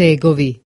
segovi